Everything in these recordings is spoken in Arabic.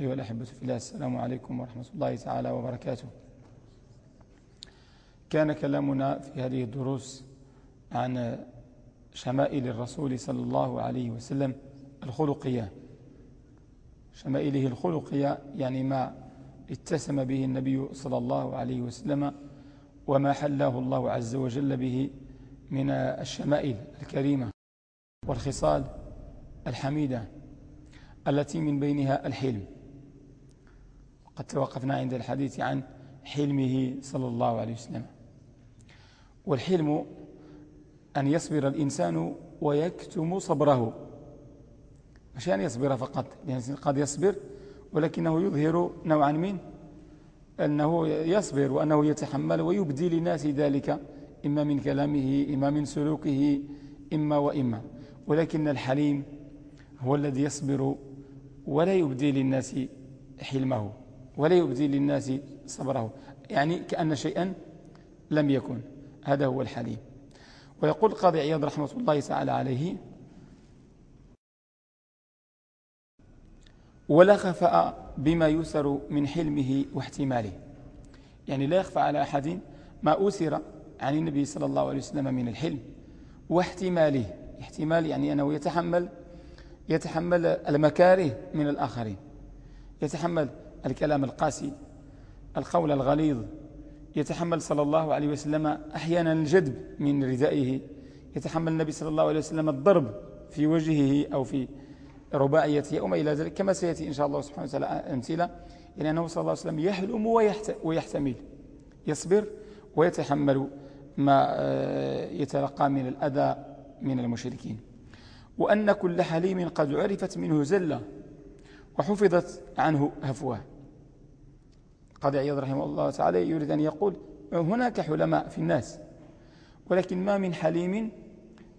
أيها الأحبة في الله السلام عليكم ورحمة الله تعالى وبركاته. كان كلامنا في هذه الدروس عن شمائل الرسول صلى الله عليه وسلم الخلقية. شمائله الخلقية يعني ما اتسم به النبي صلى الله عليه وسلم وما حله الله عز وجل به من الشمائل الكريمة والخصال الحميدة التي من بينها الحلم. قد توقفنا عند الحديث عن حلمه صلى الله عليه وسلم. والحلم أن يصبر الإنسان ويكتم صبره. مش أن يصبر فقط يعني قد يصبر ولكنه يظهر نوعا من أنه يصبر وأنه يتحمل ويبدي للناس ذلك إما من كلامه إما من سلوكه إما وإما. ولكن الحليم هو الذي يصبر ولا يبدي للناس حلمه. ولا يبدي للناس صبره. يعني كأن شيئا لم يكن. هذا هو الحليم ويقول قاضي عياض رحمة الله تعالى عليه ولا خفاء بما يسر من حلمه واحتماله. يعني لا يخفى على أحد ما أسر عن النبي صلى الله عليه وسلم من الحلم واحتماله. احتمال يعني أنه يتحمل يتحمل المكاره من الآخرين. يتحمل الكلام القاسي القول الغليظ يتحمل صلى الله عليه وسلم أحيانا الجدب من ردائه يتحمل النبي صلى الله عليه وسلم الضرب في وجهه أو في رباعيته أو ما إلى ذلك كما سيأتي إن شاء الله سبحانه وتعالى أمثلة إلى أنه صلى الله عليه وسلم يحلم ويحتمل يصبر ويتحمل ما آه، يتلقى من الأذى من المشركين. وأن كل حليم قد عرفت منه زلة وحفظت عنه هفوه قاضي عياض رحمه الله تعالى يريد أن يقول هناك حلماء في الناس ولكن ما من حليم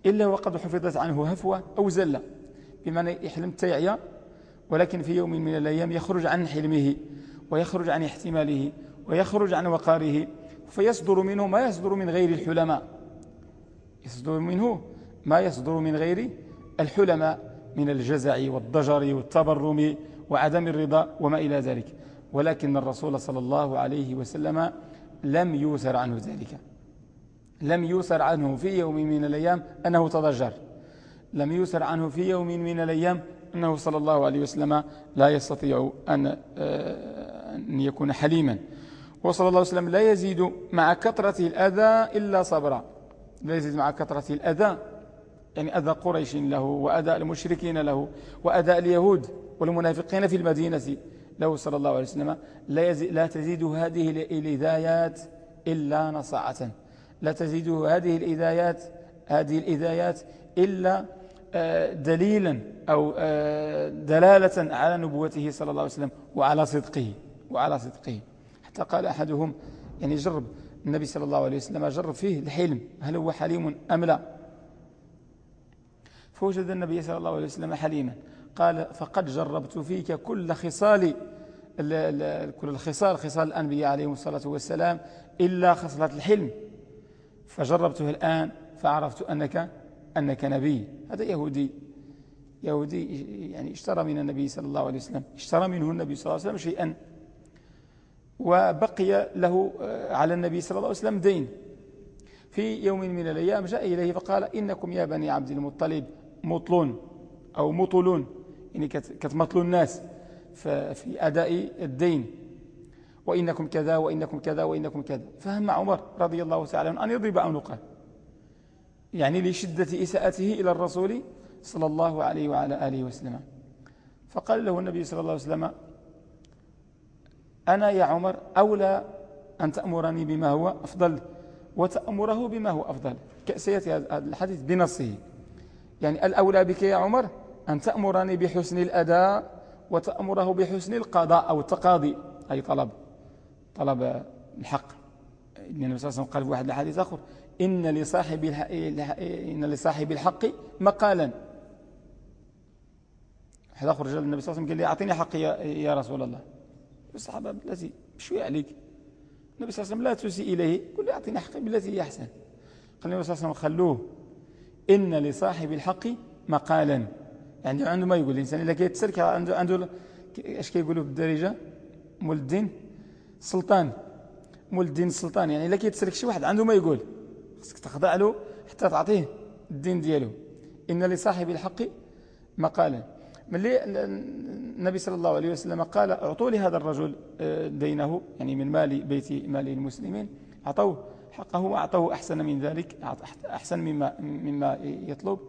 إلا وقد حفظت عنه هفوة أو زلة بمعنى يحلم تيعيا ولكن في يوم من الأيام يخرج عن حلمه ويخرج عن احتماله ويخرج عن وقاره فيصدر منه ما يصدر من غير الحلماء. يصدر منه ما يصدر من غير الحلماء من الجزع والضجر والتبرم وعدم الرضا وما إلى ذلك. ولكن الرسول صلى الله عليه وسلم لم يوسر عنه ذلك. لم يوسر عنه في يوم من الأيام أنه تضجر. لم يوسر عنه في يوم من الأيام أنه صلى الله عليه وسلم لا يستطيع أن, آه، أن يكون حليما. وصلى الله عليه وسلم لا يزيد مع كثرة الأذى إلا صبرا. لا يزيد مع كثرة الأذى يعني أذى قريش له وأذى المشركين له وأذى اليهود والمنافقين في المدينة. له صلى الله عليه وسلم لا, لا تزيد هذه الإذايات إلا نصاعة. لا تزيد هذه الإذايات هذه الإذايات إلا آه، دليلا أو آه، دلالة على نبوته صلى الله عليه وسلم وعلى صدقه وعلى صدقه. حتى قال أحدهم يعني جرب النبي صلى الله عليه وسلم جرب فيه الحلم هل هو حليم أم لا؟ فوجد النبي صلى الله عليه وسلم حليما. قال فقد جربت فيك كل خصال كل الخصال خصال الأنبياء عليهم الصلاة والسلام إلا خصلة الحلم. فجربته الآن فعرفت أنك أنك نبي. هذا يهودي. يهودي يعني اشترى من النبي صلى الله عليه وسلم. اشترى منه النبي صلى الله عليه وسلم شيئا. وبقي له آه، على النبي صلى الله عليه وسلم دين. في يوم من الأيام جاء إليه فقال إنكم يا بني عبد المطلب مطلون أو مطلون. يعني كتمطلوا الناس في أداء الدين. وإنكم كذا وإنكم كذا وإنكم كذا. فهم عمر رضي الله تعالى أن يضرب عنقه. يعني لشدة إساءته إلى الرسول صلى الله عليه وعلى آله وسلم. فقال له النبي صلى الله عليه وسلم أنا يا عمر أولى أن تأمرني بما هو أفضل وتأمره بما هو أفضل. سيأتي هذا الحديث بنصه. يعني الأولى بك يا عمر أن تأمرني بحسن الأداء وتأمره بحسن القضاء أو التقاضي. أي طلب طلب الحق. النبي صلى الله عليه وسلم قال في واحد الحديث آخر إن لصاحب إن لصاحب الحق مقالا. واحد آخر رجال النبي صلى الله عليه وسلم قال لي أعطيني حقي يا رسول الله. الصحابة بالتي بشوي عليك النبي صلى الله عليه وسلم لا تسيء إليه قل له أعطيني حقي بالتي هي أحسن. قال النبي صلى الله عليه وسلم خلوه. إن لصاحب الحق مقالا. يعني عنده ما يقول الإنسان. إذا كيتسلك عنده عنده إيش كيقولوا بالدارجة؟ مول الدين سلطان. مول الدين السلطان يعني إلا كيتسلك شي واحد عنده ما يقول خصك تخضع له حتى تعطيه الدين دياله إن لصاحب الحق مقالا. ملي النبي صلى الله عليه وسلم قال أعطوا لهذا الرجل آه، دينه يعني من مال بيت مال المسلمين. أعطوه حقه وأعطوه أحسن من ذلك أحسن مما, مما يطلب.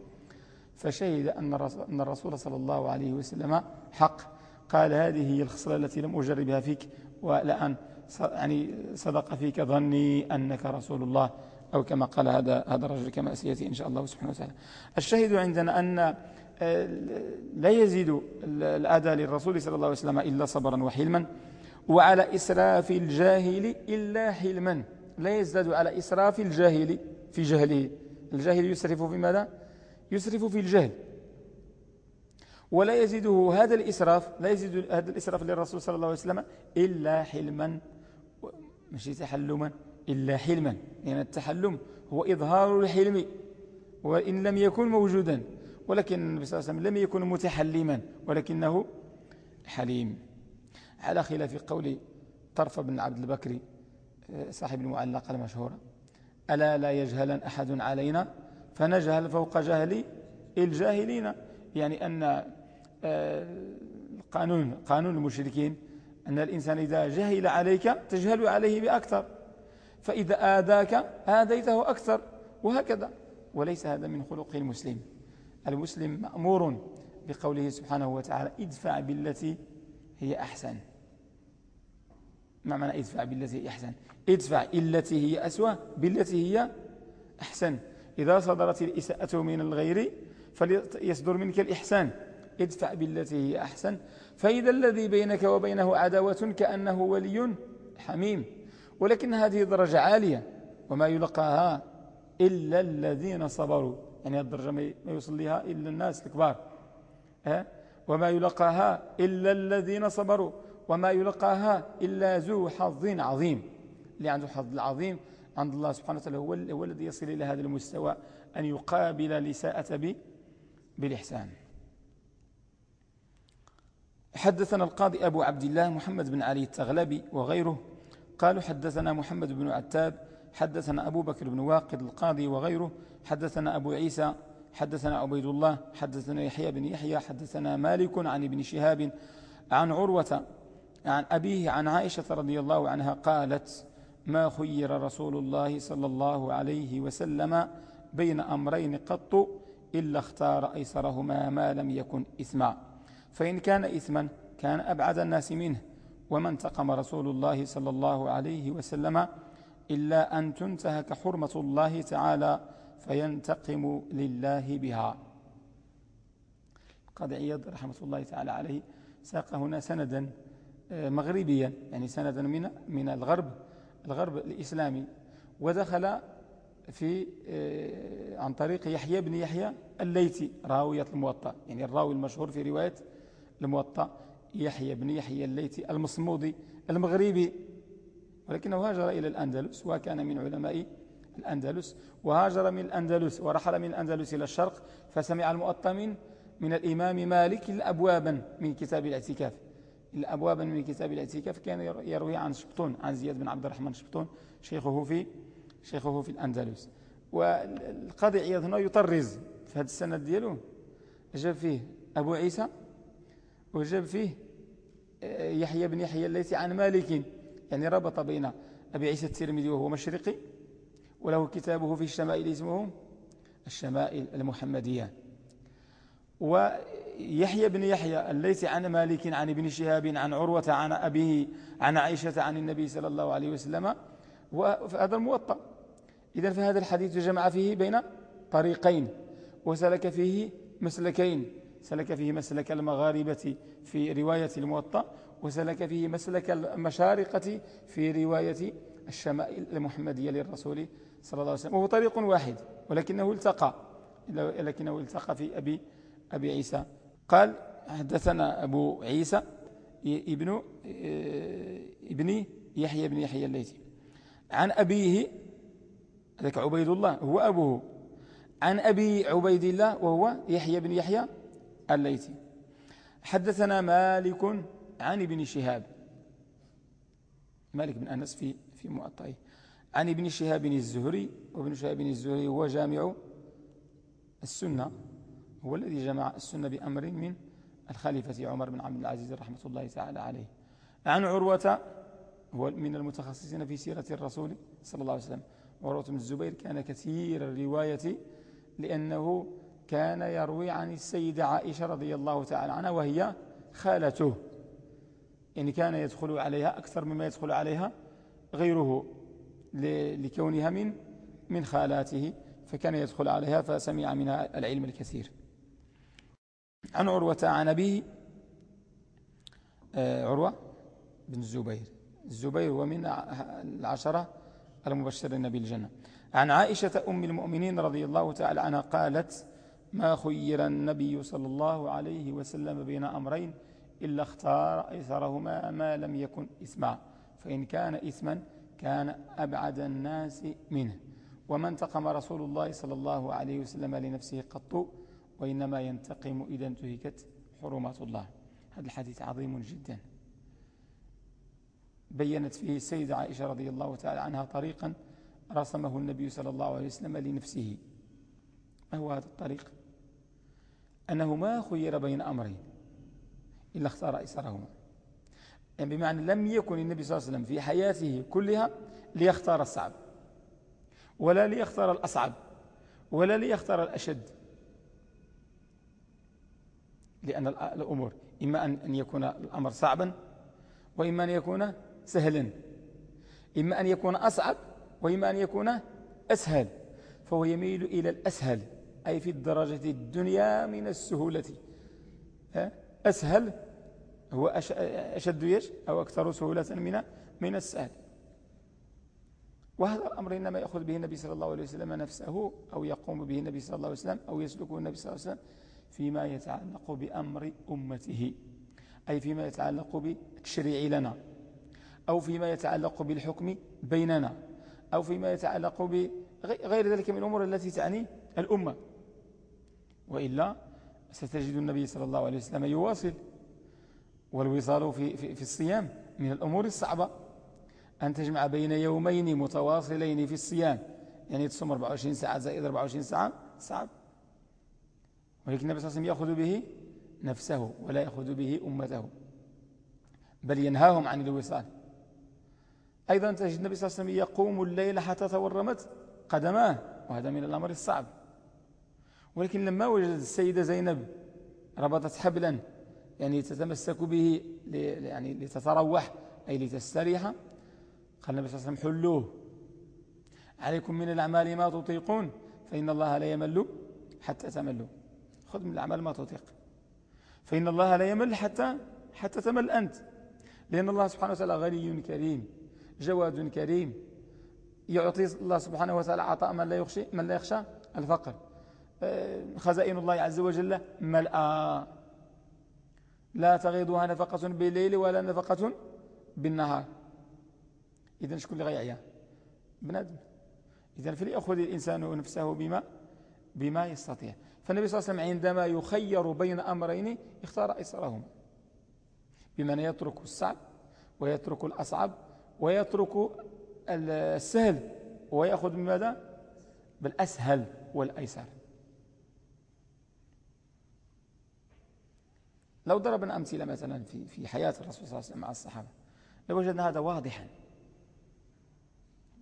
فشهد أن الرسول صلى الله عليه وسلم حق. قال هذه هي الخصلة التي لم أجربها فيك والآن يعني صدق فيك ظني أنك رسول الله أو كما قال هذا هذا الرجل كما سيأتي إن شاء الله سبحانه وتعالى. الشاهد عندنا أن آه، لا يزيد الأداء للرسول صلى الله عليه وسلم إلا صبرا وحلما وعلى إسراف الجاهل إلا حلما. لا يزداد على إسراف الجاهل في جهله. الجاهل يسرف في ماذا؟ يسرف في الجهل. ولا يزيده هذا الإسراف لا يزيد هذا الإسراف للرسول صلى الله عليه وسلم إلا حلما. مش تحلما. إلا حلما. يعني التحلم هو إظهار الحلم وإن لم يكن موجودا. ولكن النبي صلى الله عليه وسلم لم يكن متحلما ولكنه حليم. على خلاف قول طرف بن عبد البكري صاحب المعلقة المشهورة ألا لا يجهلا أحد علينا؟ فنجهل فوق جهل الجاهلين. يعني أن آه، قانون المشركين أن الإنسان إذا جهل عليك تجهل عليه بأكثر. فإذا آذاك آذيته أكثر وهكذا. وليس هذا من خلق المسلم. المسلم مأمور بقوله سبحانه وتعالى ادفع بالتي هي أحسن. ما معنى ادفع بالتي هي أحسن؟ ادفع إلتي هي أسوأ بالتي هي أحسن. إذا صدرت الإساءة من الغير فليصدر منك الإحسان. ادفع بالتي هي أحسن. فإذا الذي بينك وبينه عداوة كأنه ولي حميم. ولكن هذه درجة عالية وما يلقاها إلا الذين صبروا. يعني الدرجة ما يوصل لها إلا الناس الكبار. أه؟ وما يلقاها إلا الذين صبروا. وما يلقاها إلا ذو حظ عظيم. اللي عنده حظ العظيم عند الله سبحانه وتعالى هو, الذي يصل إلى هذا المستوى أن يقابل الإساءة بالإحسان. حدثنا القاضي أبو عبد الله محمد بن علي التغلبي وغيره. قالوا حدثنا محمد بن عتاب حدثنا أبو بكر بن واقد القاضي وغيره. حدثنا أبو عيسى حدثنا عبيد الله حدثنا يحيى بن يحيى حدثنا مالك عن ابن شهاب عن عروة عن أبيه عن عائشة رضي الله عنها قالت ما خير رسول الله صلى الله عليه وسلم بين أمرين قط إلا اختار أيسرهما ما لم يكن إثما. فإن كان إثما كان أبعد الناس منه. وما انتقم رسول الله صلى الله عليه وسلم إلا أن تنتهك حرمة الله تعالى فينتقم لله بها. قد عيض رحمة الله تعالى عليه ساق هنا سندا آه، مغربيا يعني سندا من من الغرب. الغرب الإسلامي ودخل في آه، عن طريق يحيى بن يحيى الليثي راوية الموطأ. يعني الراوي المشهور في رواية الموطأ يحيى بن يحيى الليثي المصمودي المغربي. ولكنه هاجر إلى الأندلس وكان من علماء الأندلس وهاجر من الأندلس ورحل من الأندلس إلى الشرق فسمع المؤطى من من الإمام مالك الأبوابا من كتاب الاعتكاف. الأبوابا من كتاب الاعتكاف كان يروي عن شبطون عن زياد بن عبد الرحمن شبطون شيخه في شيخه في الأندلس. والقاضي عياض هنا يطرز في هذا السند ديالو. جاب فيه أبو عيسى وجاب فيه آه، يحيى بن يحيى الليثي عن مالك. يعني ربط بين أبي عيسى الترمذي وهو مشرقي وله كتابه في الشمائل اسمه الشمائل المحمدية. ويحيى بن يحيى الليثي عن مالك عن ابن شهاب عن عروة عن أبيه عن عائشة عن النبي صلى الله عليه وسلم. وهذا الموطأ. إذا فهذا الحديث جمع فيه بين طريقين. وسلك فيه مسلكين. سلك فيه مسلك المغاربة في رواية الموطأ وسلك فيه مسلك المشارقة في رواية الشمائل المحمدية للرسول صلى الله عليه وسلم. وهو طريق واحد ولكنه التقى لكنه التقى في أبي, أبي عيسى. قال حدثنا أبو عيسى ابن آه، ابن يحيى بن يحيى الليثي. عن أبيه ذلك عبيد الله هو أبوه. عن أبي عبيد الله وهو يحيى بن يحيى الليثي. حدثنا مالك عن ابن شهاب. مالك بن أنس في في مؤطئه. عن ابن شهاب الزهري وابن شهاب الزهري هو جامع السنة. هو الذي جمع السنة بأمر من الخليفة عمر بن عبد العزيز رحمة الله تعالى عليه. عن عروة هو من المتخصصين في سيرة الرسول صلى الله عليه وسلم. عروة بن الزبير كان كثير الرواية لأنه كان يروي عن السيدة عائشة رضي الله تعالى عنها وهي خالته. يعني كان يدخل عليها أكثر مما يدخل عليها غيره لكونها من من خالاته فكان يدخل عليها فسمع منها العلم الكثير. عن عروة عن أبيه آه، عروة بن الزبير. الزبير هو من العشرة المبشرين بالجنة عن عائشة أم المؤمنين رضي الله تعالى عنها قالت ما خير النبي صلى الله عليه وسلم بين أمرين إلا اختار أيسرهما ما لم يكن إثما فإن كان إثما كان أبعد الناس منه. وما انتقم رسول الله صلى الله عليه وسلم لنفسه قط وإنما ينتقم إذا انتهكت حرمات الله. هذا الحديث عظيم جدا. بينت فيه السيدة عائشة رضي الله تعالى عنها طريقا رسمه النبي صلى الله عليه وسلم لنفسه. ما هو هذا الطريق؟ أنه ما خير بين أمرين إلا اختار أيسرهما يعني بمعنى لم يكن النبي صلى الله عليه وسلم في حياته كلها ليختار الصعب ولا ليختار الأصعب ولا ليختار الأشد. لأن الأمور إما أن يكون الأمر صعبا وإما أن يكون سهلا. إما أن يكون أصعب وإما أن يكون أسهل. فهو يميل إلى الأسهل أي في الدرجة الدنيا من السهولة. أسهل هو أشد يش أو أكثر سهولة من من السهل. وهذا الأمر إنما يأخذ به النبي صلى الله عليه وسلم نفسه أو يقوم به النبي صلى الله عليه وسلم أو يسلكه النبي صلى الله عليه وسلم فيما يتعلق بأمر أمته أي فيما يتعلق بالتشريع لنا أو فيما يتعلق بالحكم بيننا أو فيما يتعلق بغير ذلك من الأمور التي تعني الأمة. وإلا ستجد النبي صلى الله عليه وسلم يواصل والوصال في, في, في الصيام من الأمور الصعبة. أن تجمع بين يومين متواصلين في الصيام يعني تصوم 24 ساعة زائد 24 ساعة صعب. ولكن النبي صلى الله عليه وسلم يأخذ به نفسه ولا يأخذ به أمته بل ينهاهم عن الوصال. أيضا تجد النبي صلى الله عليه وسلم يقوم الليل حتى تورمت قدماه وهذا من الأمر الصعب. ولكن لما وجدت السيدة زينب ربطت حبلا يعني تتمسك به يعني لتتروح أي لتستريح قال النبي صلى الله عليه وسلم حلوة. عليكم من الأعمال ما تطيقون فإن الله لا يمل حتى تملوا. خذ من الأعمال ما تطيق. فإن الله لا يمل حتى حتى تمل أنت. لأن الله سبحانه وتعالى غني كريم جواد كريم. يعطي الله سبحانه وتعالى عطاء من لا يخشى من لا يخشى الفقر. آه، خزائن الله عز وجل ملأى. لا تغيضها نفقة بالليل ولا نفقة بالنهار. إذا شكون اللي غيعيا؟ بنادم. إذا فليأخذ الإنسان نفسه بما بما يستطيع. فالنبي صلى الله عليه وسلم عندما يخير بين أمرين اختار أيسرهما بمعنى يترك الصعب ويترك الأصعب ويترك السهل ويأخذ بماذا؟ بالأسهل والأيسر. لو ضربنا أمثلة مثلا في في حياة الرسول صلى الله عليه وسلم مع الصحابة لوجدنا هذا واضحا.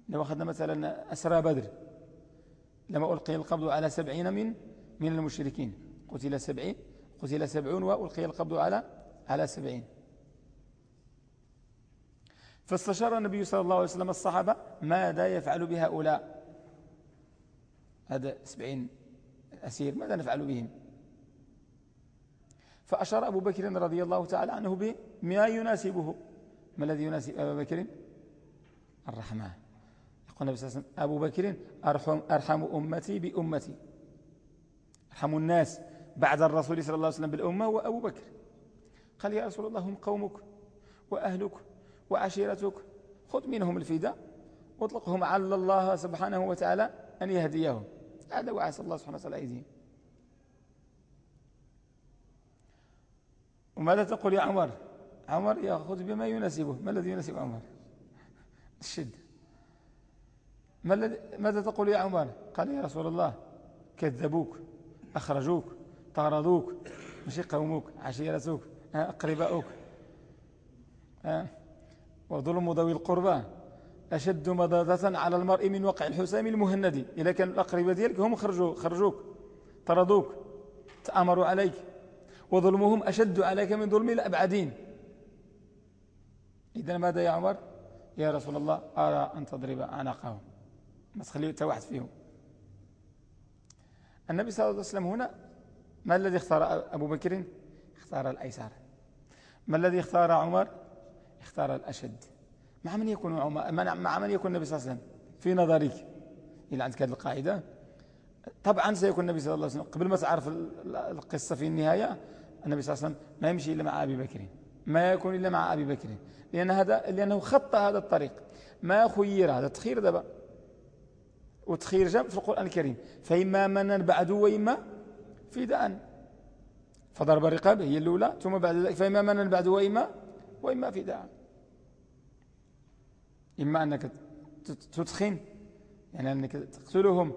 لو أخذنا مثلا أسرى بدر لما ألقي القبض على سبعين من من المشركين. قتل سبعين قتل سبعون وألقي القبض على على سبعين. فاستشار النبي صلى الله عليه وسلم الصحابة ماذا يفعل بهؤلاء؟ هذا سبعين أسير ماذا نفعل بهم؟ فأشار أبو بكر رضي الله تعالى عنه بما يناسبه. ما الذي يناسب أبا بكر؟ الرحمة يقول النبي صلى الله عليه وسلم أبو بكر أرحم, أرحم أمتي بأمتي. أرحم الناس بعد الرسول صلى الله عليه وسلم بالأمة هو أبو بكر. قال يا رسول الله هم قومك وأهلك وعشيرتك. خذ منهم الفداء واطلقهم على الله سبحانه وتعالى أن يهديهم. هذا وعسى الله سبحانه وتعالى أيديهم. وماذا تقول يا عمر؟ عمر يأخذ بما يناسبه. ما الذي يناسب عمر؟ الشد. ماذا تقول يا عمر؟ قال يا رسول الله كذبوك. أخرجوك طاردوك ماشي قوموك عشيرتك أقرباؤك. وظلم ذوي القربى. أشد مضادة على المرء من وقع الحسام المهندي. إذا كان الأقرباء ديالك هم خرجوا خرجوك طردوك تأمروا عليك. وظلمهم أشد عليك من ظلم الأبعدين. إذا ماذا يا عمر؟ يا رسول الله أرى أن تضرب أعناقهم ما تخليه توحد فيهم. النبي صلى الله عليه وسلم هنا ما الذي اختار أبو بكر؟ اختار الأيسار ما الذي اختار عمر؟ اختار الأشد. مع من يكون عمر مع من يكون النبي صلى الله عليه وسلم؟ في نظرك إلى عندك هذه القاعدة؟ طبعا سيكون النبي صلى الله عليه وسلم قبل ما تعرف القصة في النهاية النبي صلى الله عليه وسلم ما يمشي إلا مع أبي بكر. ما يكون إلا مع أبي بكر. لأن هذا لأنه خط هذا الطريق. ما خير هذا تخير دابا. وتخير جاء في القرآن الكريم. فإما منا بعد وإما فداء. فضرب الرقاب هي الأولى ثم بعد ذلك فإما منا بعد وإما وإما فداء. إما أنك تدخن يعني أنك تقتلهم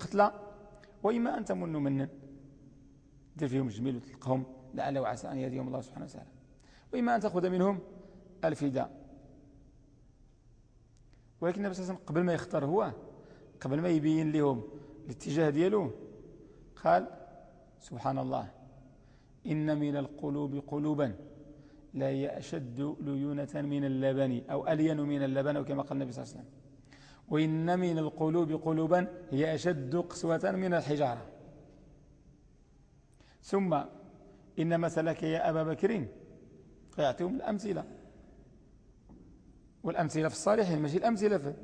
قتلى وإما أن تمنوا منا دير فيهم جميل وتلقهم لعل وعسى أن يهديهم الله سبحانه وتعالى. وإما أن تأخذ منهم الفداء. ولكن النبي صلى الله عليه وسلم قبل ما يختار هو قبل ما يبين لهم الاتجاه دياله قال سبحان الله إن من القلوب قلوبا لا هي أشد ليونة من اللبن أو ألين من اللبن أو كما قال النبي صلى الله عليه وسلم. وإن من القلوب قلوبا هي أشد قسوة من الحجارة. ثم إن مثلك يا أبا بكر فيعطيهم الأمثلة. والأمثلة في الصالحين ماشي الأمثلة في,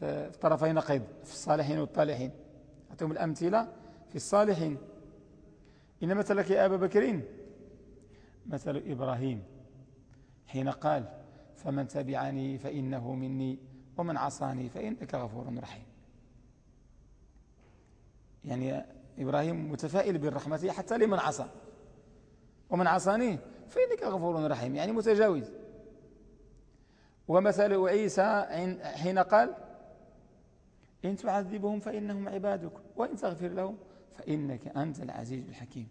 في طرفي نقيض في الصالحين والطالحين. يعطيهم الأمثلة في الصالحين. إن مثلك يا أبا بكر مثل إبراهيم. حين قال فمن تبعني فإنه مني ومن عصاني فإنك غفور رحيم. يعني إبراهيم متفائل بالرحمة حتى لمن عصى. ومن عصاني فإنك غفور رحيم. يعني متجاوز. ومثل عيسى حين قال إن تعذبهم فإنهم عبادك وإن تغفر لهم فإنك أنت العزيز الحكيم.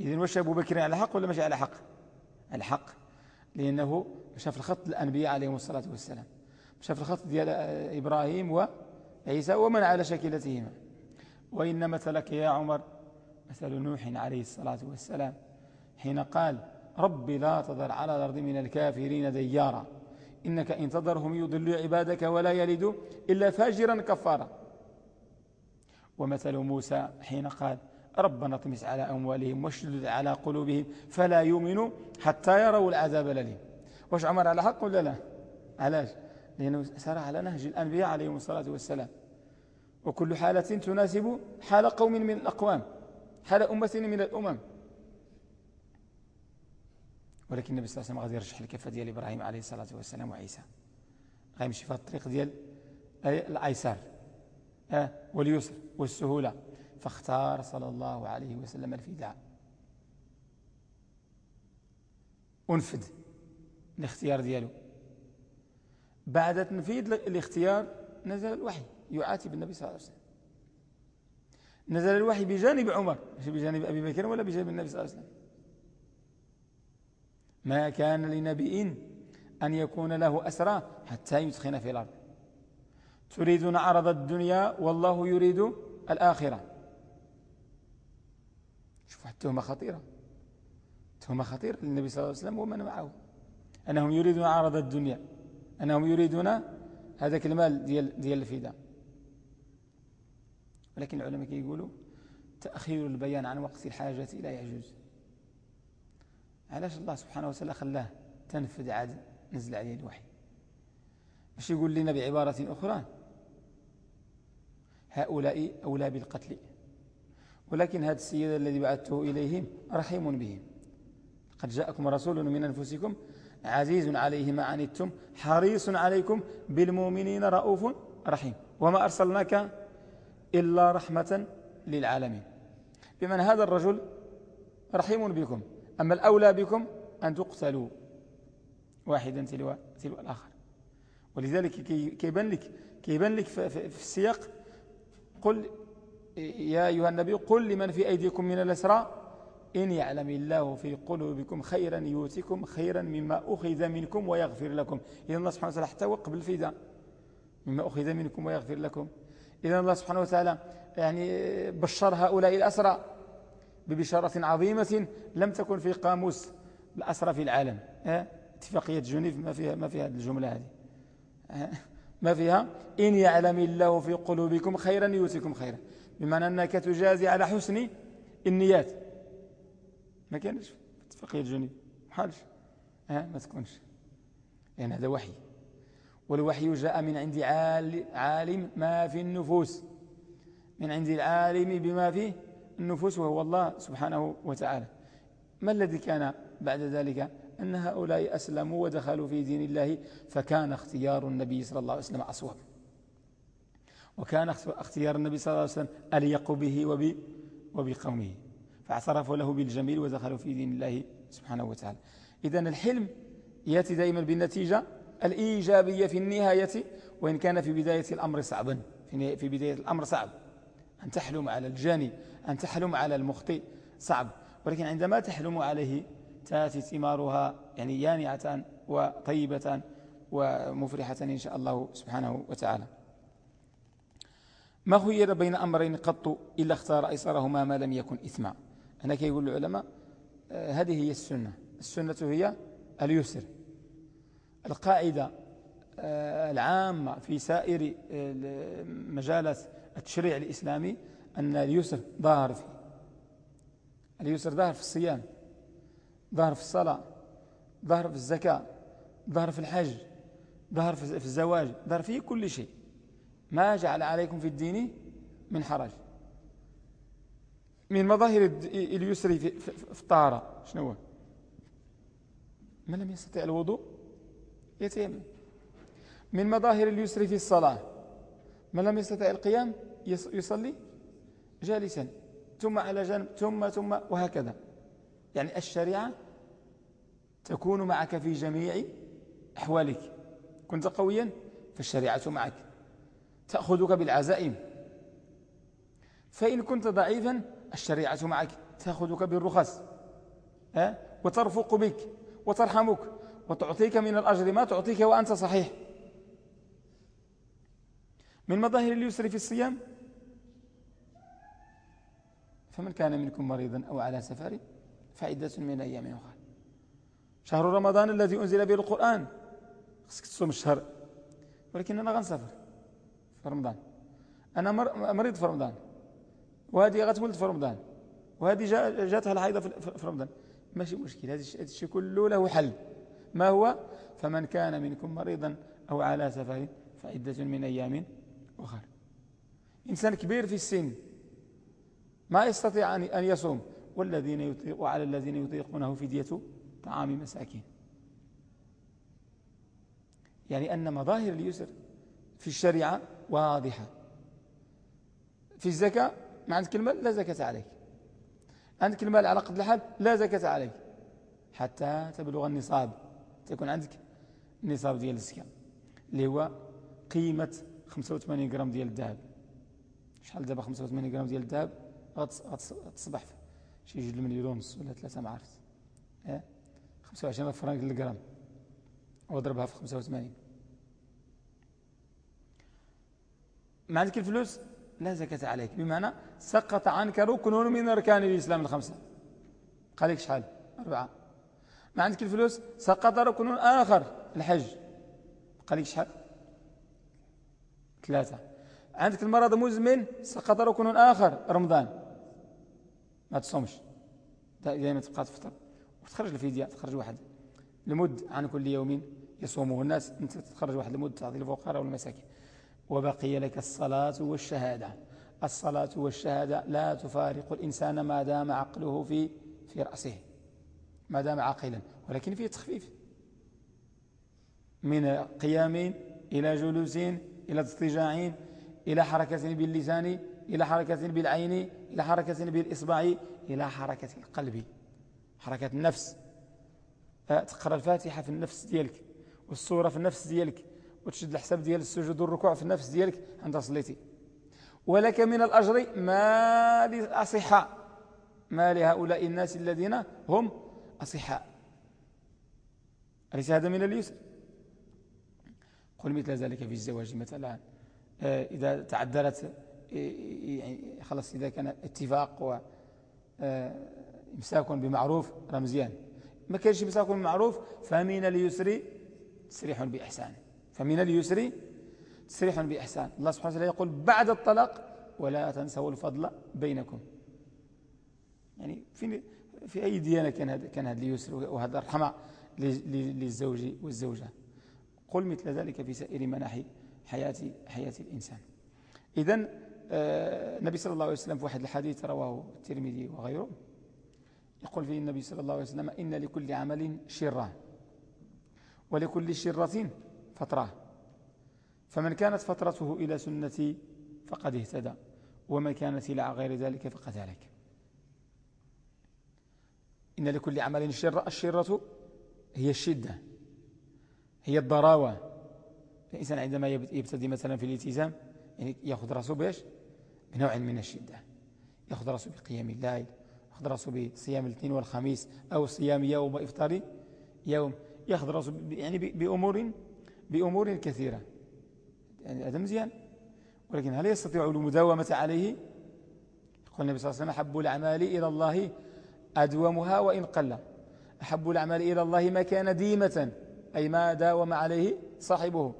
إذن وش أبو بكر على حق ولا مشي على حق؟ على حق لأنه مشى في الخط الأنبياء عليهم الصلاة والسلام. مشى في الخط ديال إبراهيم وعيسى ومن على شكلتهما وإن مثلك يا عمر مثل نوح عليه الصلاة والسلام حين قال رب لا تذر على الأرض من الكافرين ديارا. إنك إن تذرهم يضل عبادك ولا يلد إلا فاجرا كفارا. ومثل موسى حين قال ربنا اطمس على أموالهم واشدد على قلوبهم فلا يؤمنوا حتى يروا العذاب الأليم. واش عمر على حق ولا لا؟ علاش؟ لأنه سار على نهج الأنبياء عليهم الصلاة والسلام. وكل حالة تناسب حال قوم من الأقوام حال أمة من الأمم. ولكن النبي صلى الله عليه وسلم غادي يرجح الكفة ديال إبراهيم عليه الصلاة والسلام وعيسى. غيمشي في الطريق ديال الأيسار واليسر والسهولة. فاختار صلى الله عليه وسلم الفداء. انفد الاختيار دياله بعد تنفيذ الاختيار نزل الوحي يعاتب النبي صلى الله عليه وسلم. نزل الوحي بجانب عمر مش بجانب أبي بكر ولا بجانب النبي صلى الله عليه وسلم. ما كان لنبي أن يكون له أسرى حتى يدخن في الأرض. تريدون عرض الدنيا والله يريد الآخرة. شوفوا التهمة خطيرة. تهمة خطيرة. للنبي صلى الله عليه وسلم ومن معه. أنهم يريدون عرض الدنيا. أنهم يريدون هذاك المال ديال, ديال الفداء ولكن العلماء كيقولوا تأخير البيان عن وقت الحاجة لا يجوز. علاش الله سبحانه وتعالى خلاه تنفذ عاد نزل عليه الوحي؟ باش يقول لنا بعبارة أخرى هؤلاء أولى بالقتل ولكن هذا السيد الذي بعثته إليهم رحيم بهم. قد جاءكم رسول من أنفسكم عزيز عليه ما عنتم حريص عليكم بالمؤمنين رؤوف رحيم. وما أرسلناك إلا رحمة للعالمين. بمعنى هذا الرجل رحيم بكم. أما الأولى بكم أن تقتلوا واحدا تلو, تلو الآخر. ولذلك كيبان لك كيبان لك في السياق قل يا أيها النبي قل لمن في أيديكم من الأسرى إن يعلم الله في قلوبكم خيرا يوتكم خيرا مما أخذ منكم ويغفر لكم. إذا الله سبحانه وتعالى حتى وقبل الفداء مما أخذ منكم ويغفر لكم. إذا الله سبحانه وتعالى يعني بشر هؤلاء الأسرى ببشارة عظيمة لم تكن في قاموس الأسرى في العالم. اتفاقية جنيف ما فيها ما فيها الجملة هذه. ما فيها؟ إن يعلم الله في قلوبكم خيرا يؤتكم خيرا. بمعنى أنك تجازي على حسن النيات. ما كانش اتفاقية جنيف. حالش. ها؟ ما تكونش. يعني هذا وحي. والوحي جاء من عند عالم ما في النفوس. من عند العالم بما في النفوس وهو الله سبحانه وتعالى. ما الذي كان بعد ذلك؟ أن هؤلاء أسلموا ودخلوا في دين الله فكان اختيار النبي صلى الله عليه وسلم أصوب وكان اختيار النبي صلى الله عليه وسلم أليق به وب وبقومه. فاعترفوا له بالجميل ودخلوا في دين الله سبحانه وتعالى. إذا الحلم يأتي دائما بالنتيجة الإيجابية في النهاية وإن كان في بداية الأمر صعبا. في بداية الأمر صعب. أن تحلم على الجاني أن تحلم على المخطئ. صعب. ولكن عندما تحلم عليه تأتي ثمارها يعني يانعة وطيبة ومفرحة إن شاء الله سبحانه وتعالى. ما خير بين أمرين قط إلا اختار أيسرهما ما لم يكن إثما. هنا كيقول العلماء آه، هذه هي السنة. السنة هي اليسر. القاعدة آه، العامة في سائر آه، مجالات التشريع الإسلامي أن اليسر ظاهر فيه. اليسر ظاهر في الصيام ظهر في الصلاة ظهر في الزكاة ظهر في الحج ظهر في الزواج ظهر في كل شيء. ما جعل عليكم في الدين من حرج. من مظاهر اليسر في الطهارة. شنو هو؟ من لم يستطيع الوضوء؟ يتيمم. من مظاهر اليسر في الصلاة. من لم يستطيع القيام يصلي جالسا ثم على جنب ثم ثم وهكذا. يعني الشريعة تكون معك في جميع أحوالك. كنت قويا فالشريعة معك. تأخذك بالعزائم. فإن كنت ضعيفا الشريعة معك. تأخذك بالرخص وترفق بك وترحمك وتعطيك من الأجر ما تعطيك وأنت صحيح. من مظاهر اليسر في الصيام؟ فمن كان منكم مريضا أو على سفر فعدة من أيام أخرى. شهر رمضان الذي أنزل به القرآن. خصك تصوم الشهر. ولكن أنا غنسافر في رمضان. أنا مريض في رمضان. وهذه غتولد في رمضان. وهذه جاتها الحيضة في رمضان. ماشي مشكل هذا الشيء كله له حل. ما هو؟ فمن كان منكم مريضا أو على سفر فعدة من أيام أخرى إنسان كبير في السن ما يستطيع أن يصوم. والذين يطيق وعلى الذين يطيقونه فدية طعام مساكين. يعني أن مظاهر اليسر في الشريعة واضحة. في الزكاة ما عندك المال لا زكاة عليك. عندك المال على قد الحال لا زكاة عليك. حتى تبلغ النصاب. تكون عندك النصاب ديال الزكاة اللي هو قيمة 85 غرام ديال الذهب. شحال دابا 85 غرام ديال الذهب؟ غتصبح شي جوج المليون ونص ولا ثلاثة ما عرفت. آه؟ 25 فرنك للجرام واضربها في 85 ما عندك الفلوس لا زكاة عليك. بمعنى سقط عنك ركن من أركان الإسلام الخمسة. قال لك شحال؟ أربعة. ما عندك الفلوس سقط ركن آخر الحج. قال لك شحال؟ ثلاثة. عندك المرض مزمن سقط ركن آخر رمضان. ما تصومش. دائما تبقى تفطر. وتخرج الفدية تخرج واحد. لمد عن كل يوم يصومه الناس. أنت تخرج واحد المد تعطي الفقراء والمساكين. وبقي لك الصلاة والشهادة. الصلاة والشهادة لا تفارق الإنسان ما دام عقله في في رأسه. ما دام عاقلا. ولكن فيه تخفيف. من قيام إلى جلوس إلى اضطجاع إلى حركة باللسان إلى حركة بالعين إلى حركة بالإصبع إلى حركة القلب. حركة النفس. تقرأ الفاتحة في النفس ديالك والصورة في النفس ديالك وتشد الحساب ديال السجود والركوع في النفس ديالك عند صليتي. ولك من الأجر ما للأصحاء. ما لهؤلاء الناس الذين هم أصحاء. أليس هذا من اليسر؟ قل مثل ذلك في الزواج مثلا. آه، إذا تعذرت آه، يعني خلاص إذا كان اتفاق وإمساك آه، بمعروف رمزيان ما كانش إمساك بمعروف فمن اليسر تسريح بإحسان. فمن اليسر تسريح بإحسان. الله سبحانه وتعالى يقول بعد الطلاق ولا تنسوا الفضل بينكم. يعني في في أي ديانة كان هذا كان هذا اليسر وهذا الرحمة للزوج والزوجة. قل مثل ذلك في سائر مناحي حياة حياة الإنسان. إذا آه، النبي صلى الله عليه وسلم في واحد الحديث رواه الترمذي وغيره يقول فيه النبي صلى الله عليه وسلم إن لكل عمل شرة ولكل شرة فترة فمن كانت فترته إلى سنتي فقد اهتدى ومن كانت إلى غير ذلك فقد هلك. إن لكل عمل شرة الشرة هي الشدة. الضراوة. الإنسان عندما يبتدي مثلا في الالتزام يعني يأخذ رأسه بإيش؟ بنوع من الشدة. يأخذ رأسه بقيام الليل يأخذ رأسه بصيام الاثنين والخميس أو صيام يوم وإفطار يوم. يأخذ رأسه يعني بأمور بأمور كثيرة. يعني هذا مزيان. ولكن هل يستطيع المداومة عليه؟ يقول النبي صلى الله عليه وسلم أحب الأعمال إلى الله أدومها وإن قل. أحب الأعمال إلى الله ما كان ديمة. أي ما داوم عليه صاحبه.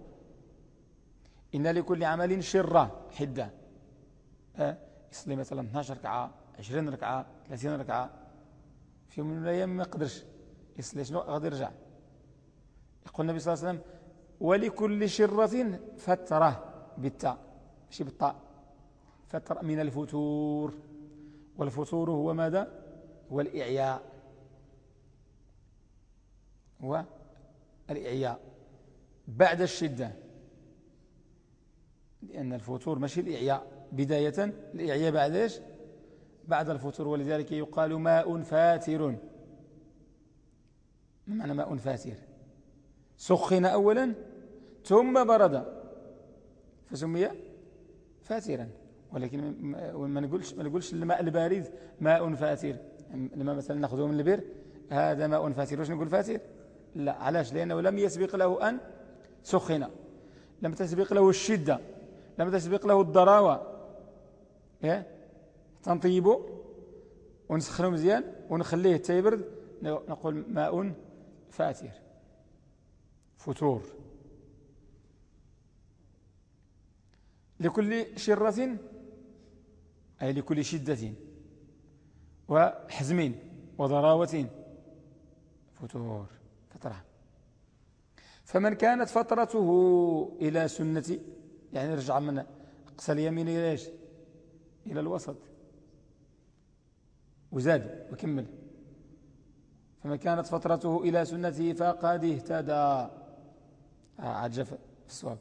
إن لكل عمل شرة حدة. أه؟ يصلي مثلا 12 ركعة 20 ركعة 30 ركعة. في يوم من الأيام ما يقدرش. يصلي شنو؟ غادي يرجع. يقول النبي صلى الله عليه وسلم ولكل شرة فترة بالتاء. ماشي بالطاء. فترة من الفتور. والفتور هو ماذا؟ هو الإعياء. هو الإعياء بعد الشدة لأن الفتور ماشي الإعياء. بداية الإعياء بعد إيش؟ بعد الفتور ولذلك يقال ماء فاتر. ما معنى ماء فاتر؟ سخن أولا ثم برد. فسمي فاترا. ولكن ما نقولش ما نقولش الماء البارد ماء فاتر. لما مثلا نأخذه من البر هذا ماء فاتر. واش نقول فاتر؟ لا علاش؟ لأنه لم يسبق له أن سخن لم تسبق له الشدة لم تسبق له الضراوه تنطيبه ونسخنه مزيان ونخليه حتى يبرد نقول ماء فاتر فتور لكل شرة أي لكل شدة وحزم وضراوة. فتور فترة. فمن كانت فترته إلى سنة يعني رجع من أقصى اليمين إلى إيش؟ إلى الوسط. وزاد وكمل. فمن كانت فترته إلى سنته فقد اهتدى. عجف في الصواب.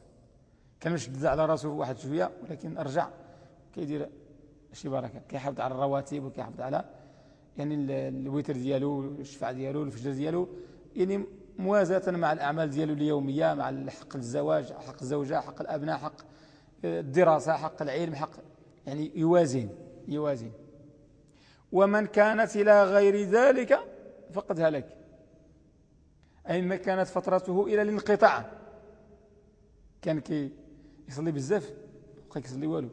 كان مشدد على راسه واحد شوية ولكن أرجع كيدير شي بركة. كيحافظ على الرواتب وكيحافظ على يعني الوتر ديالو الشفع ديالو الفجر ديالو. يعني موازاة مع الأعمال ديالو اليومية مع حق الزواج حق الزوجة حق الأبناء حق الدراسة حق العلم حق يعني يوازن يوازن ومن كانت إلى غير ذلك فقد هلك. أي ما كانت فترته إلى الانقطاع. كان كي يصلي بزاف بقى كيصلي والو.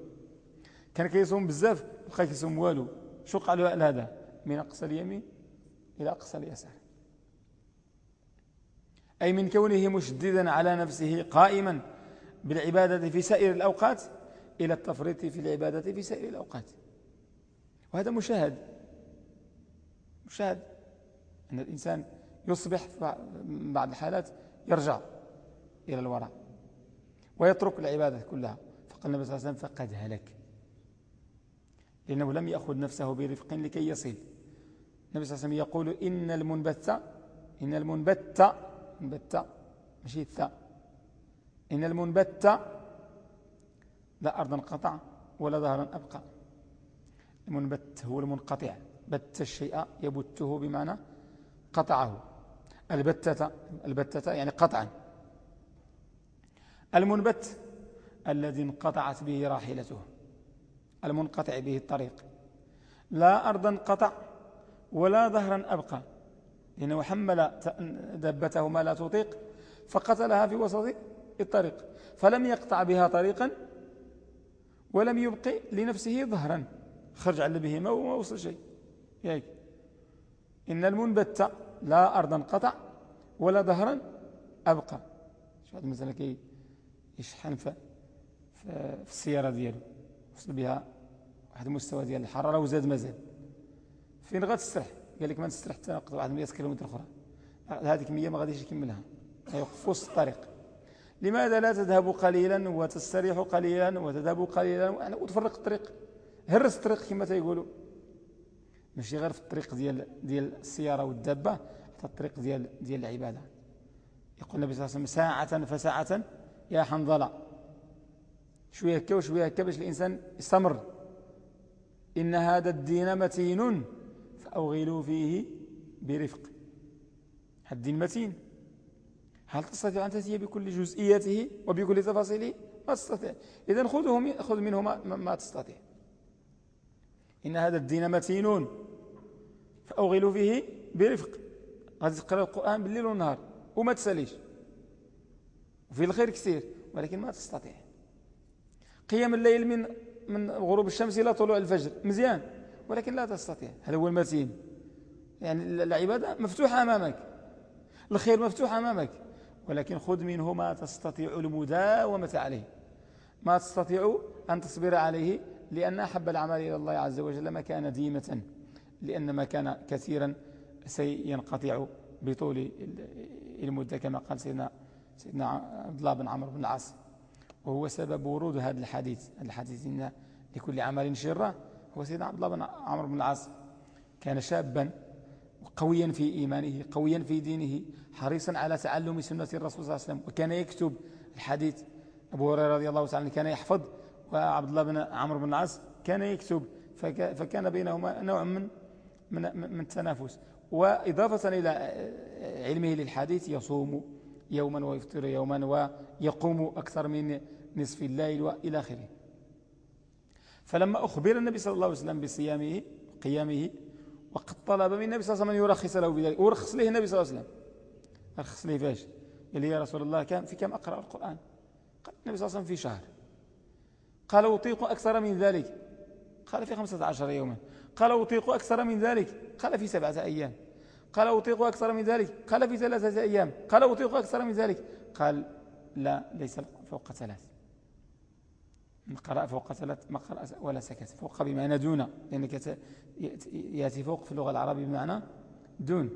كان كيصوم بزاف بقى كيصوم والو. شو قالوا هذا؟ من أقصى اليمين إلى أقصى اليسار. أي من كونه مشددا على نفسه قائما بالعبادة في سائر الأوقات إلى التفريط في العبادة في سائر الأوقات. وهذا مشاهد. مشاهد. أن الإنسان يصبح بعض الحالات يرجع إلى الوراء ويترك العبادة كلها. فقال النبي صلى الله عليه وسلم فقد هلك. لأنه لم يأخذ نفسه برفق لكي يصل. النبي صلى الله عليه وسلم يقول إن المنبت إن المنبت منبت. ماشي الثاء. إن المنبت لا أرضا قطع ولا ظهرا أبقى. المنبت هو المنقطع. بت الشيء يبته بمعنى قطعه. البتة البتة يعني قطعا. المنبت الذي انقطعت به راحلته. المنقطع به الطريق. لا أرضا قطع ولا ظهرا أبقى. لأنه حمل دبته ما لا تطيق فقتلها في وسط الطريق فلم يقطع بها طريقا ولم يبقي لنفسه ظهرا. خرج على بهما وما وصل شيء. ياك. إن المنبت لا أرضا قطع ولا ظهرا أبقى. شو هذا مثلا كي يشحن في, في السيارة ديالو. وصل بها واحد المستوى ديال الحرارة وزاد مازال. فين غتسترح قال لك ما نسترح حتى نقطع واحد 100 كيلومتر أخرى. هذيك 100 ما غاديش يكملها. يوقف وسط الطريق. لماذا لا تذهب قليلا وتستريح قليلا وتذهب قليلا؟ وتفرق الطريق. هرس الطريق كما تيقولوا. ماشي غير في الطريق ديال ديال السيارة والدابة حتى الطريق ديال ديال العبادة. يقول النبي صلى الله عليه وسلم ساعة فساعة يا حنظلة. شوية هكا وشوية هكا باش الإنسان يستمر. إن هذا الدين متين. فاوغلوا فيه برفق. الدين متين هل تستطيع أن تأتي بكل جزئياته وبكل تفاصيله؟ ما تستطيع. إذا خذه خذ منه ما, ما تستطيع. إن هذا الدين متين فأوغلوا فيه برفق. غادي تقرأ القرآن بالليل والنهار. وما تساليش. وفي الخير كثير. ولكن ما تستطيع. قيام الليل من من غروب الشمس إلى طلوع الفجر. مزيان. ولكن لا تستطيع. هذا هو المتين يعني العبادة مفتوحة أمامك. الخير مفتوح أمامك. ولكن خذ منه ما تستطيع المداومة عليه. ما تستطيع أن تصبر عليه لأن أحب الأعمال إلى الله عز وجل ما كان ديمة لأن ما كان كثيرا سينقطع بطول المدة كما قال سيدنا, سيدنا عبد الله بن عمرو بن العاص. وهو سبب ورود هذا الحديث. الحديث إن لكل عمل شرة. هو سيدنا عبد الله بن عمرو بن العاص كان شابا قويا في إيمانه قويا في دينه حريصا على تعلم سنة الرسول صلى الله عليه وسلم وكان يكتب الحديث. أبو هريرة رضي الله تعالى كان يحفظ وعبد الله بن عمرو بن العاص كان يكتب. فكان بينهما نوع من من من التنافس وإضافة إلى علمه للحديث يصوم يوما ويفطر يوما ويقوم أكثر من نصف الليل وإلى آخره. فلما أخبر النبي صلى الله عليه وسلم بصيامه قيامه وقد طلب من النبي صلى الله عليه وسلم يرخص له بذلك. ورخص له النبي صلى الله عليه وسلم؟ رخص لي فاش قال لي يا رسول الله كم في كم؟ أقرأ القرآن. قال النبي صلى الله عليه وسلم في شهر. قال أطيق أكثر من ذلك. قال في خمسة عشر يوما. قال أطيق أكثر من ذلك. قال في سبعة أيام. قال أطيق أكثر من ذلك. قال في ثلاثة أيام. قال أطيق أكثر من ذلك. قال لا ليس فوق ثلاث. قرأ فوق ثلاث ما قرأ ولا سكت. فوق بمعنى دون لأنك يأتي فوق في اللغة العربية بمعنى دون.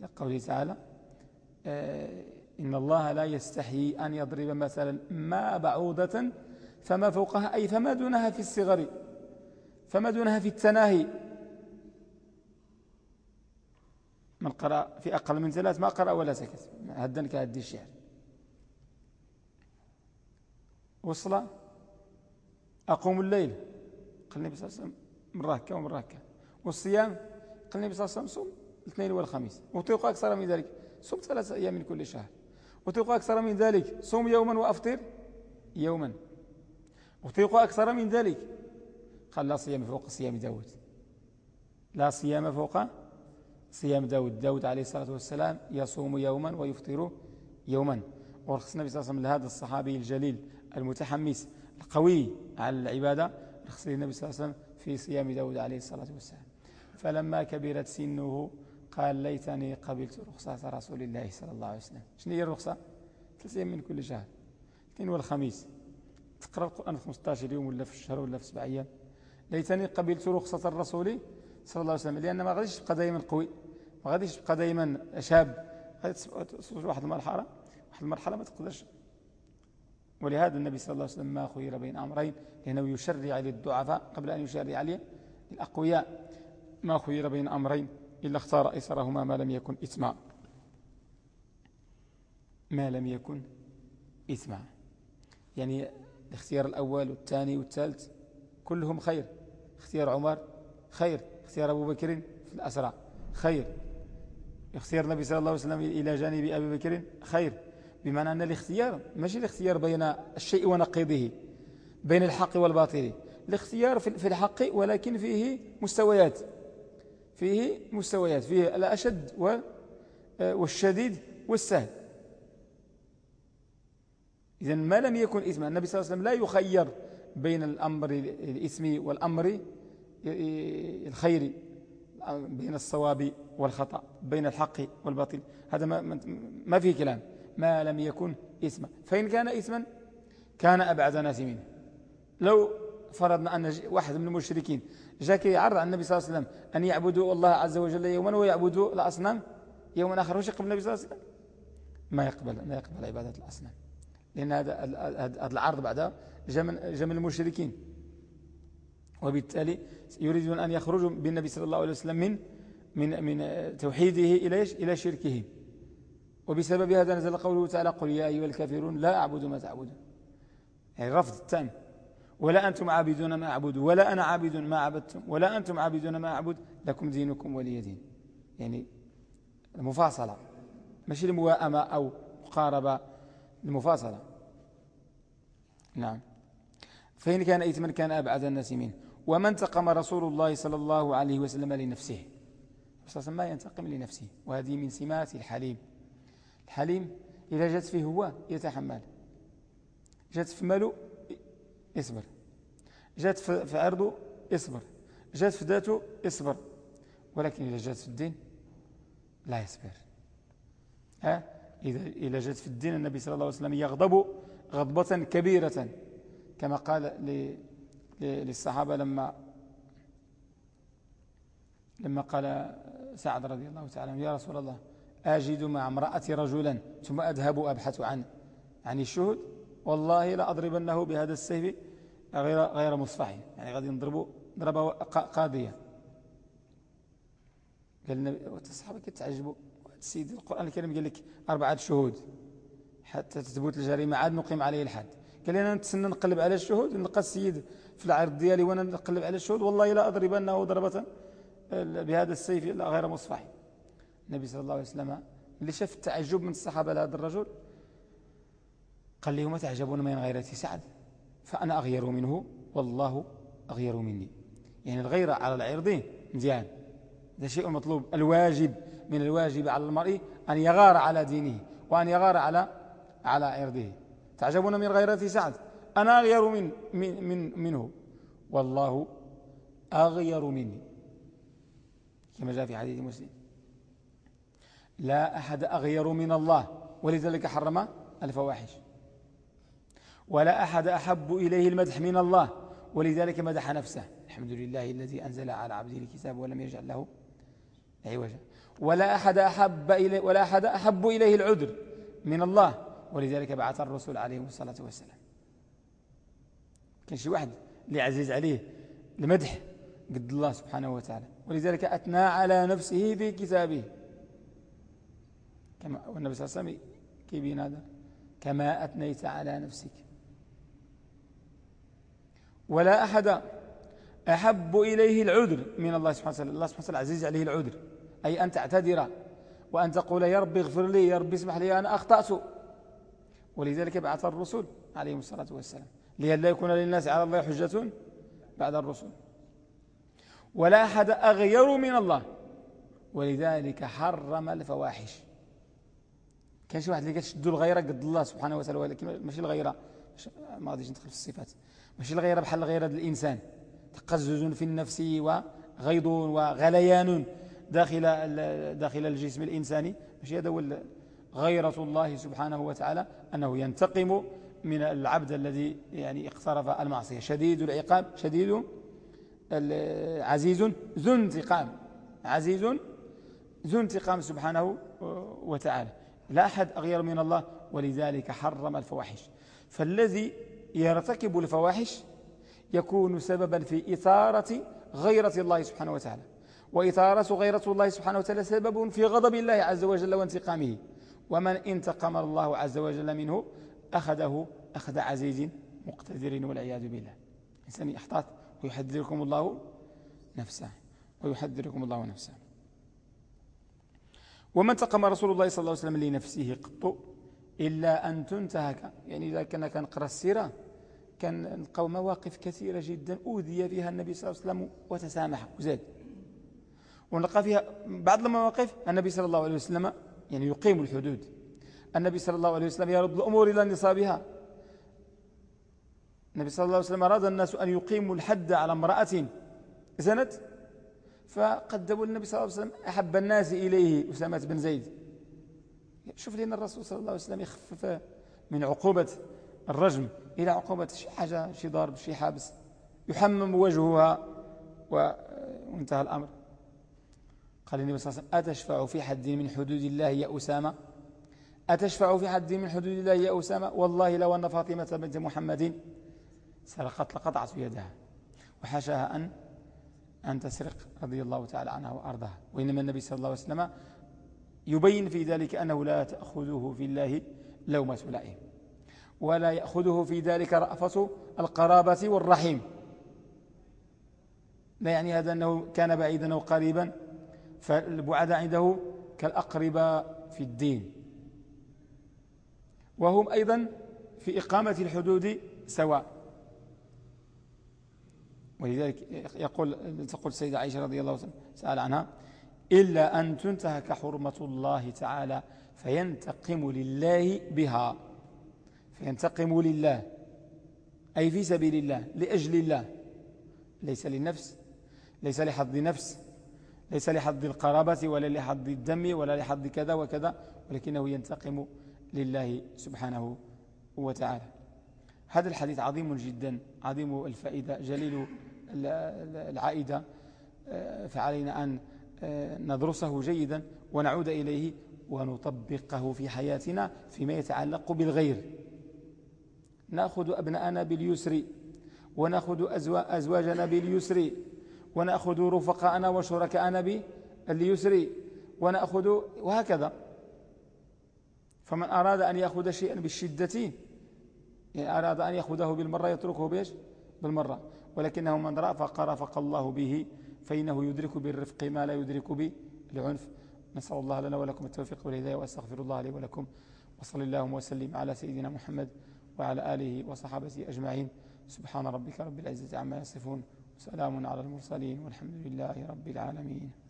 كقوله تعالى آه، إن الله لا يستحي أن يضرب مثلا ما بعوضة فما فوقها أي فما دونها في الصغر فما دونها في التناهي. من قرأ في أقل من ثلاث ما قرأ ولا سكت. هدا كهدي الشعر. وصل أقوم الليل. قال النبي صلى الله عليه وسلم من راكة ومن راكة والصيام قال النبي صلى الله عليه وسلم صوم الاثنين والخميس. وطيق أكثر من ذلك. صوم ثلاثة أيام من كل شهر. وطيق أكثر من ذلك. صوم يوما وأفطر يوما. وطيق أكثر من ذلك. قال لا صيام فوق صيام داود. لا صيام فوق صيام داود. داود عليه الصلاة والسلام يصوم يوما ويفطر يوما. ورخص النبي صلى الله عليه وسلم لهذا الصحابي الجليل المتحمس القوي على العبادة رخص النبي صلى الله عليه وسلم في صيام داود عليه الصلاة والسلام. فلما كبرت سنه قال ليتني قبلت رخصة رسول الله صلى الله عليه وسلم. شنو هي الرخصة؟ ثلاث أيام من كل شهر. الاثنين والخميس. تقرأ القرآن في 15 يوم ولا في الشهر ولا في سبع أيام. ليتني قبلت رخصة الرسول صلى الله عليه وسلم. لأن ما غاديش تبقى دائما قوي. ما غاديش تبقى دائما شاب. غادي توصل واحد المرحلة. واحد المرحلة ما تقدرش ولهذا النبي صلى الله عليه وسلم ما خير بين أمرين لأنه يشرع للضعفاء قبل أن يشرع للأقوياء. ما خير بين أمرين إلا اختار أيسرهما ما لم يكن إثما ما لم يكن إثما يعني الاختيار الأول والثاني والثالث كلهم خير. اختيار عمر خير اختيار أبو بكر في الأسرع خير. اختيار النبي صلى الله عليه وسلم إلى جانب أبي بكر خير. بمعنى أن الاختيار ماشي الاختيار بين الشيء ونقيضه بين الحق والباطل. الاختيار في الحق ولكن فيه مستويات فيه مستويات فيه الأشد والشديد والسهل. إذا ما لم يكن إثما النبي صلى الله عليه وسلم لا يخير بين الأمر الإثمي والأمر الخير بين الصواب والخطأ بين الحق والباطل. هذا ما, ما فيه كلام. ما لم يكن إثما. فإن كان إثما كان أبعد ناس منه لو فرضنا أن واحد من المشركين جاك يعرض عن النبي صلى الله عليه وسلم أن يعبدوا الله عز وجل يوما ويعبدوا الأصنام يوما آخر وش يقبل النبي صلى الله عليه وسلم؟ ما يقبل ما يقبل عبادة الأصنام. لأن هذا العرض بعدها جاء من المشركين. وبالتالي يريدون أن يخرجوا بالنبي صلى الله عليه وسلم من من من توحيده إلى إلى شركه. وبسبب هذا نزل قوله تعالى قل يا أيها الكافرون لا أعبد ما تعبدون. يعني رفض التام ولا أنتم عابدون ما أعبد ولا أنا عابد ما عبدتم ولا أنتم عابدون ما أعبد لكم دينكم ولي دين. يعني المفاصلة. ماشي المواءمة أو مقاربة المفاصلة. نعم. فإن كان إثما كان أبعد الناس منه. وما انتقم رسول الله صلى الله عليه وسلم لنفسه. صلى ما ينتقم لنفسه وهذه من سمات الحليم الحليم إذا جت فيه هو يتحمل. جت في ماله اصبر جات في عرضه اصبر جات في ذاته اصبر ولكن إذا جات في الدين لا يصبر. ها؟ إذا إذا جات في الدين النبي صلى الله عليه وسلم يغضب غضبة كبيرة. كما قال للصحابة لما لما قال سعد رضي الله تعالى يا رسول الله أجد مع امرأتي رجلا ثم أذهب أبحث عنه. عن الشهود والله لا أضربنه بهذا السيف غير غير مصفح. يعني غادي نضربه ضربه قاضية قال النبي الصحابة كتعجبوا السيد القرآن الكريم قال لك أربعة شهود. حتى تثبت الجريمة عاد نقيم عليه الحد. قال لي أنا نتسنى نقلب على الشهود. نلقى السيد في العرض ديالي وأنا نقلب على الشهود. والله لا أضربنه ضربة بهذا السيف غير مصفح. النبي صلى الله عليه وسلم اللي شاف التعجب من الصحابة لهذا الرجل قال لهم تعجبون من غيرتي سعد؟ فأنا أغير منه والله أغير مني. يعني الغيرة على العرضين مزيان. هذا شيء مطلوب. الواجب من الواجب على المرء أن يغار على دينه وأن يغار على على عرضه. تعجبون من غيرتي سعد؟ أنا أغير من, من, من منه. والله أغير مني. كما جاء في حديث مسلم. لا أحد أغير من الله. ولذلك حرم الفواحش ولا أحد أحب إليه المدح من الله. ولذلك مدح نفسه. الحمد لله الذي أنزل على عبده الكتاب ولم يجعل له عوجا. ولا أحد أحب إليه ولا أحد أحب إليه العذر من الله. ولذلك بعث الرسول عليه الصلاة والسلام. كان شي واحد اللي عزيز عليه المدح قد الله سبحانه وتعالى. ولذلك أثنى على نفسه في كتابه. كما والنبي صلى الله عليه وسلم كيبين هذا؟ كما أثنيت على نفسك. ولا أحد أحب إليه العذر من الله سبحانه وتعالى. الله سبحانه وتعالى عزيز عليه العذر. أي أن تعتذر وأن تقول يا رب اغفر لي يا رب اسمح لي أنا أخطأت. ولذلك بعث الرسول عليهم الصلاة والسلام لئلا يكون للناس على الله حجة بعد الرسول. ولا أحد أغير من الله. ولذلك حرم الفواحش. كان شي واحد اللي كتشدو الغيرة قد الله سبحانه وتعالى ولكن ماشي الغيرة ما غاديش ندخل في الصفات. ماشي الغيرة بحال الغيرة الإنسان. تقزز في النفس وغيض وغليان داخل داخل الجسم الإنساني. ماشي هذا هو غيرة الله سبحانه وتعالى أنه ينتقم من العبد الذي يعني اقترف المعصية. شديد العقاب شديد عزيز ذو انتقام. عزيز ذو انتقام سبحانه وتعالى. لا أحد أغير من الله ولذلك حرم الفواحش. فالذي يرتكب الفواحش يكون سببا في إثارة غيرة الله سبحانه وتعالى. وإثارة غيرة الله سبحانه وتعالى سبب في غضب الله عز وجل وانتقامه. ومن انتقم الله عز وجل منه أخذه أخذ عزيز مقتدر والعياذ بالله. إنسان يحتاط ويحذركم الله نفسه ويحذركم الله نفسه. وما انتقم رسول الله صلى الله عليه وسلم لنفسه قط إلا أن تنتهك. يعني إذا كان قرأ السيرة كان نلقاو مواقف كثيرة جدا أوذي فيها النبي صلى الله عليه وسلم وتسامح وزاد. ونلقى فيها بعض المواقف النبي صلى الله عليه وسلم يعني يقيم الحدود. النبي صلى الله عليه وسلم يرد الأمور إلى نصابها. النبي صلى الله عليه وسلم أراد الناس أن يقيموا الحد على امرأة زنت فقدموا النبي صلى الله عليه وسلم أحب الناس إليه أسامة بن زيد. شوف لنا الرسول صلى الله عليه وسلم يخفف من عقوبة الرجم إلى عقوبة شي حاجة شي ضرب شي حابس يحمم وجهها وانتهى الأمر. قال النبي صلى الله عليه وسلم أتشفع في حد من حدود الله يا أسامة؟ أتشفع في حد من حدود الله يا أسامة؟ والله لو أن فاطمة بنت محمد سرقت لقطعت يدها. وحاشاها أن أن تسرق رضي الله تعالى عنها وأرضها. وإنما النبي صلى الله عليه وسلم يبين في ذلك أنه لا تأخذه في الله لومة لائم ولا يأخذه في ذلك رأفة القرابة والرحيم. لا يعني هذا أنه كان بعيدا أو قريبا فالبعد عنده كالأقرباء في الدين. وهم أيضا في إقامة الحدود سواء ولذلك يقول تقول السيدة عائشة رضي الله تعالى عنها إلا أن تنتهك حرمة الله تعالى فينتقم لله بها. فينتقم لله. أي في سبيل الله لأجل الله. ليس للنفس ليس لحظ نفس ليس لحظ القرابة ولا لحظ الدم ولا لحظ كذا وكذا ولكنه ينتقم لله سبحانه وتعالى. هذا الحديث عظيم جدا عظيم الفائدة جليل العائدة آه، فعلينا أن آه، ندرسه جيدا ونعود إليه ونطبقه في حياتنا فيما يتعلق بالغير. نأخذ أبناءنا باليسر ونأخذ أزواجنا باليسر ونأخذ رفقاءنا وشركاءنا باليسر ونأخذ وهكذا. فمن أراد أن يأخذ شيئا بالشدة يعني أراد أن يأخذه بالمرة يتركه بيش بالمرة. ولكنه من رافق رافق الله به فإنه يدرك بالرفق ما لا يدرك بالعنف نسأل الله لنا ولكم التوفيق والهداية وأستغفر الله لي ولكم. وصل اللهم وسلم على سيدنا محمد وعلى آله وصحابته أجمعين. سبحان ربك رب العزة عما يصفون وسلام على المرسلين والحمد لله رب العالمين.